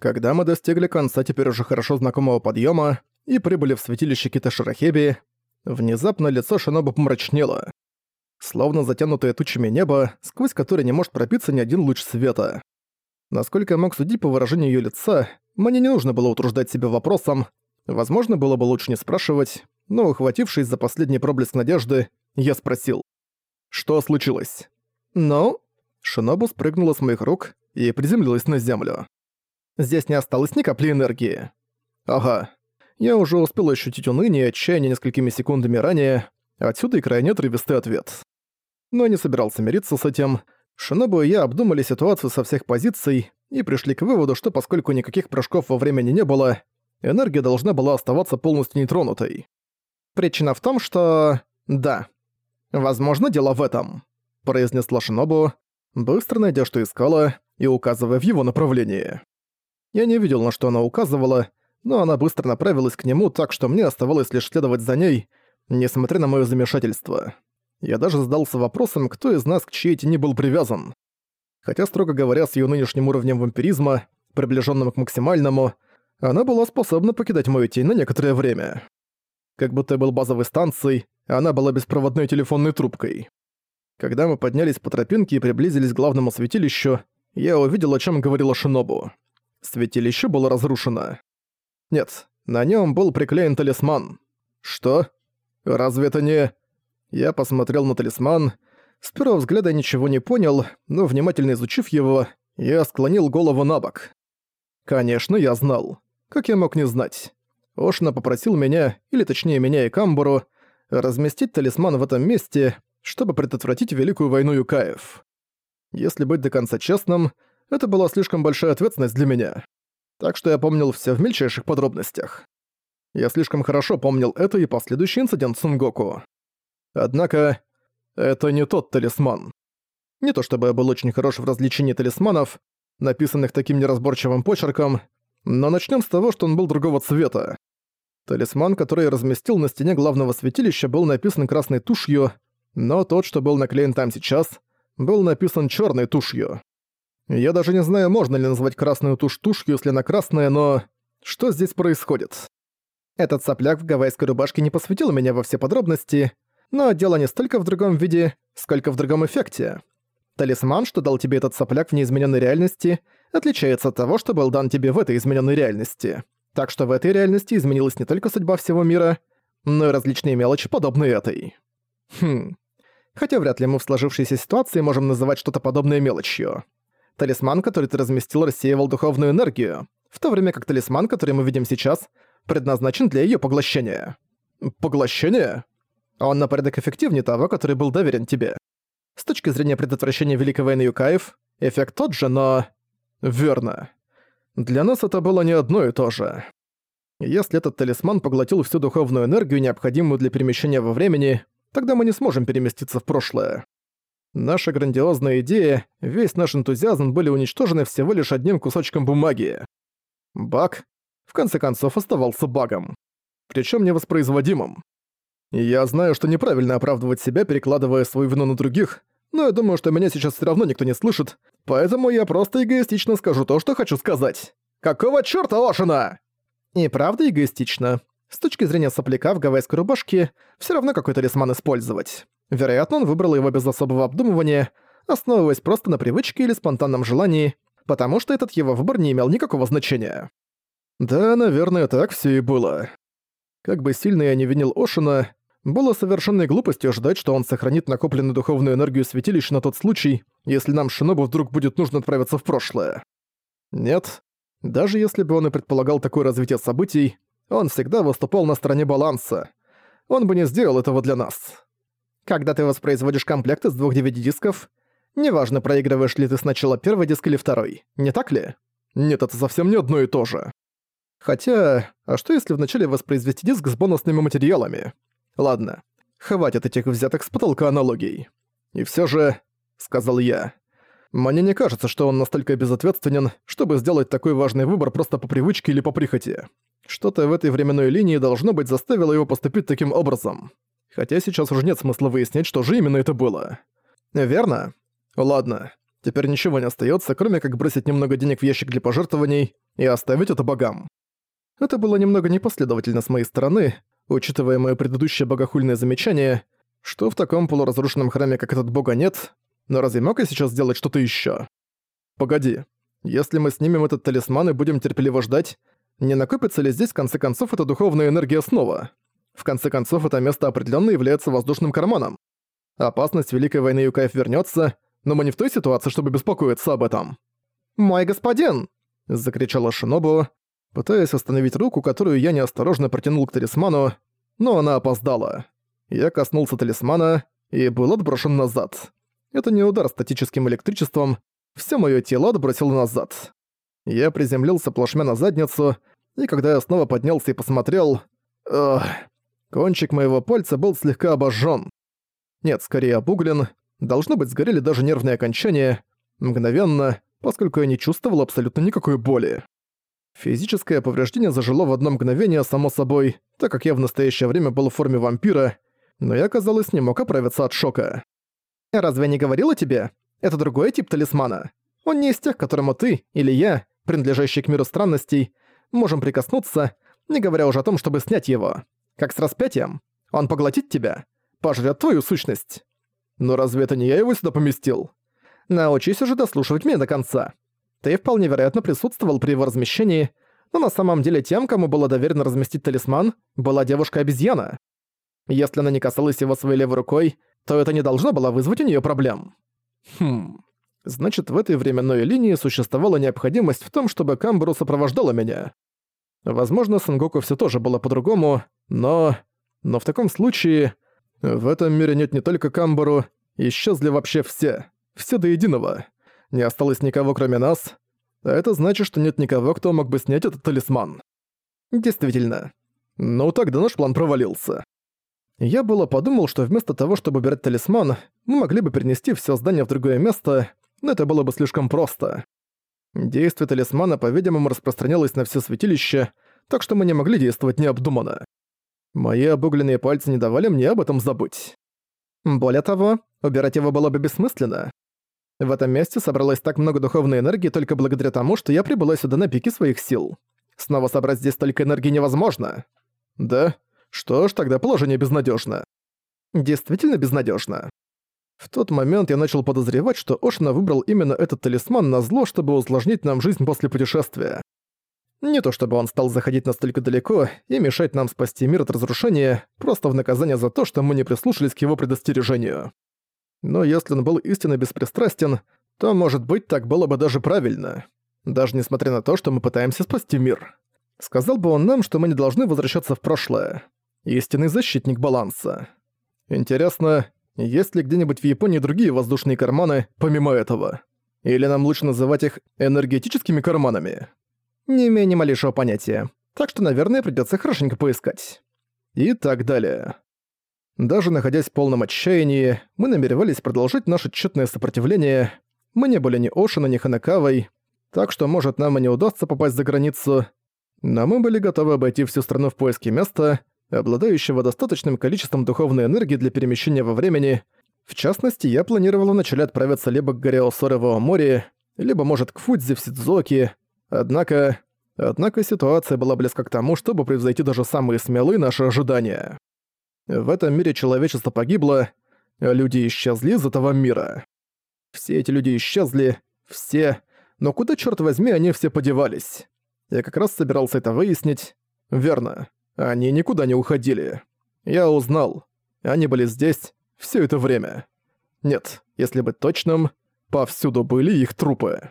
Когда мы достигли конца теперь уже хорошо знакомого подъема и прибыли в святилище Кита-Шарахеби, внезапно лицо Шинобу помрачнело. Словно затянутое тучами небо, сквозь которое не может пробиться ни один луч света. Насколько я мог судить по выражению её лица, мне не нужно было утруждать себя вопросом, возможно, было бы лучше не спрашивать, но, ухватившись за последний проблеск надежды, я спросил. «Что случилось?» «Ну?» Шинобу спрыгнула с моих рук и приземлилась на землю. Здесь не осталось ни капли энергии. Ага. Я уже успел ощутить уныние и отчаяние несколькими секундами ранее, отсюда и крайне отрывистый ответ. Но не собирался мириться с этим. Шинобу и я обдумали ситуацию со всех позиций и пришли к выводу, что поскольку никаких прыжков во времени не было, энергия должна была оставаться полностью нетронутой. Причина в том, что... да. Возможно, дело в этом, произнесла Шинобу, быстро найдя, что искала, и указывая в его направлении. Я не видел, на что она указывала, но она быстро направилась к нему, так что мне оставалось лишь следовать за ней, несмотря на моё замешательство. Я даже задался вопросом, кто из нас к чьей тени был привязан. Хотя, строго говоря, с её нынешним уровнем вампиризма, приближённым к максимальному, она была способна покидать мою тень на некоторое время. Как будто я был базовой станцией, а она была беспроводной телефонной трубкой. Когда мы поднялись по тропинке и приблизились к главному святилищу, я увидел, о чём говорила Шинобу. Святилище было разрушено. Нет, на нем был приклеен талисман. Что? Разве это не... Я посмотрел на талисман. С первого взгляда ничего не понял, но внимательно изучив его, я склонил голову на бок. Конечно, я знал. Как я мог не знать? Ошна попросил меня, или точнее меня и Камбуру, разместить талисман в этом месте, чтобы предотвратить Великую войну Юкаев. Если быть до конца честным, это была слишком большая ответственность для меня. Так что я помнил все в мельчайших подробностях. Я слишком хорошо помнил это и последующий инцидент с Сунгоку. Однако, это не тот талисман. Не то чтобы я был очень хорош в развлечении талисманов, написанных таким неразборчивым почерком, но начнем с того, что он был другого цвета. Талисман, который я разместил на стене главного святилища, был написан красной тушью, но тот, что был наклеен там сейчас, был написан черной тушью. Я даже не знаю, можно ли назвать красную тушь тушью, если она красная, но... Что здесь происходит? Этот сопляк в гавайской рубашке не посвятил меня во все подробности, но дело не столько в другом виде, сколько в другом эффекте. Талисман, что дал тебе этот сопляк в неизмененной реальности, отличается от того, что был дан тебе в этой измененной реальности. Так что в этой реальности изменилась не только судьба всего мира, но и различные мелочи, подобные этой. Хм. Хотя вряд ли мы в сложившейся ситуации можем называть что-то подобное мелочью. Талисман, который ты разместил, рассеивал духовную энергию, в то время как талисман, который мы видим сейчас, предназначен для её поглощения. Поглощение? Он на порядок эффективнее того, который был доверен тебе. С точки зрения предотвращения Великой войны Юкаев, эффект тот же, но... Верно. Для нас это было не одно и то же. Если этот талисман поглотил всю духовную энергию, необходимую для перемещения во времени, тогда мы не сможем переместиться в прошлое. Наша грандиозная идея, весь наш энтузиазм были уничтожены всего лишь одним кусочком бумаги. Баг, в конце концов, оставался багом. Причем невоспроизводимым. Я знаю, что неправильно оправдывать себя, перекладывая свою вину на других, но я думаю, что меня сейчас все равно никто не слышит, поэтому я просто эгоистично скажу то, что хочу сказать. Какого чёрта, Ошина? И правда эгоистично. С точки зрения сопляка в гавайской рубашке, все равно какой талисман использовать. Вероятно, он выбрал его без особого обдумывания, основываясь просто на привычке или спонтанном желании, потому что этот его выбор не имел никакого значения. Да, наверное, так все и было. Как бы сильно я не винил Ошина, было совершенной глупостью ждать, что он сохранит накопленную духовную энергию святилища на тот случай, если нам Шинобу вдруг будет нужно отправиться в прошлое. Нет, даже если бы он и предполагал такое развитие событий, он всегда выступал на стороне баланса. Он бы не сделал этого для нас. Когда ты воспроизводишь комплект из двух DVD-дисков, неважно, проигрываешь ли ты сначала первый диск или второй, не так ли? Нет, это совсем не одно и то же. Хотя, а что если вначале воспроизвести диск с бонусными материалами? Ладно, хватит этих взяток с потолка аналогий. И все же, сказал я, мне не кажется, что он настолько безответственен, чтобы сделать такой важный выбор просто по привычке или по прихоти. Что-то в этой временной линии должно быть заставило его поступить таким образом хотя сейчас уже нет смысла выяснять, что же именно это было. Верно? Ладно, теперь ничего не остается, кроме как бросить немного денег в ящик для пожертвований и оставить это богам. Это было немного непоследовательно с моей стороны, учитывая моё предыдущее богохульное замечание, что в таком полуразрушенном храме, как этот бога, нет, но разве мог я сейчас сделать что-то ещё? Погоди, если мы снимем этот талисман и будем терпеливо ждать, не накопится ли здесь в конце концов эта духовная энергия снова? В конце концов, это место определенно является воздушным карманом. Опасность Великой войны Юкаев вернется, но мы не в той ситуации, чтобы беспокоиться об этом. «Мой господин!» — закричала Шинобу, пытаясь остановить руку, которую я неосторожно протянул к талисману, но она опоздала. Я коснулся талисмана и был отброшен назад. Это не удар статическим электричеством, все моё тело отбросило назад. Я приземлился плашмя на задницу, и когда я снова поднялся и посмотрел... Ugh, кончик моего пальца был слегка обожжён. Нет, скорее обуглен. Должно быть, сгорели даже нервные окончания. Мгновенно, поскольку я не чувствовал абсолютно никакой боли. Физическое повреждение зажило в одно мгновение, само собой, так как я в настоящее время был в форме вампира, но я, казалось, не мог оправиться от шока. «Разве я не говорила тебе? Это другой тип талисмана. Он не из тех, которому ты или я, принадлежащий к миру странностей, можем прикоснуться, не говоря уже о том, чтобы снять его. Как с распятием. Он поглотит тебя, пожрет твою сущность. Но разве это не я его сюда поместил? Научись уже дослушивать меня до конца. Ты вполне вероятно присутствовал при его размещении, но на самом деле тем, кому было доверено разместить талисман, была девушка-обезьяна. Если она не касалась его своей левой рукой, то это не должно было вызвать у нее проблем. Хм. Значит, в этой временной линии существовала необходимость в том, чтобы Камбру сопровождала меня. Возможно, Сангоку все тоже было по-другому, но... Но в таком случае... В этом мире нет не только Камбару, исчезли вообще все. Все до единого. Не осталось никого, кроме нас. А это значит, что нет никого, кто мог бы снять этот талисман. Действительно. Ну тогда наш план провалился. Я было подумал, что вместо того, чтобы убирать талисман, мы могли бы перенести все здание в другое место, но это было бы слишком просто. Действие талисмана, по-видимому, распространялось на все святилище, так что мы не могли действовать необдуманно. Мои обугленные пальцы не давали мне об этом забыть. Более того, убирать его было бы бессмысленно. В этом месте собралось так много духовной энергии только благодаря тому, что я прибыла сюда на пике своих сил. Снова собрать здесь столько энергии невозможно. Да? Что ж, тогда положение безнадежно. Действительно безнадежно. В тот момент я начал подозревать, что Ошина выбрал именно этот талисман на зло, чтобы усложнить нам жизнь после путешествия. Не то чтобы он стал заходить настолько далеко и мешать нам спасти мир от разрушения, просто в наказание за то, что мы не прислушались к его предостережению. Но если он был истинно беспристрастен, то, может быть, так было бы даже правильно. Даже несмотря на то, что мы пытаемся спасти мир. Сказал бы он нам, что мы не должны возвращаться в прошлое. Истинный защитник баланса. Интересно, есть ли где-нибудь в Японии другие воздушные карманы, помимо этого? Или нам лучше называть их энергетическими карманами? Не имею ни малейшего понятия. Так что, наверное, придётся хорошенько поискать. И так далее. Даже находясь в полном отчаянии, мы намеревались продолжить наше тщетное сопротивление. Мы не были ни Ошина, ни Ханакавой, так что, может, нам и не удастся попасть за границу. Но мы были готовы обойти всю страну в поиске места, обладающего достаточным количеством духовной энергии для перемещения во времени. В частности, я планировал вначале отправиться либо к горе Осоры в море, либо, может, к Фудзи в Сидзуоки, Однако... Однако ситуация была близка к тому, чтобы превзойти даже самые смелые наши ожидания. В этом мире человечество погибло, а люди исчезли из этого мира. Все эти люди исчезли, все, но куда, черт возьми, они все подевались? Я как раз собирался это выяснить. Верно, они никуда не уходили. Я узнал. Они были здесь все это время. Нет, если быть точным, повсюду были их трупы.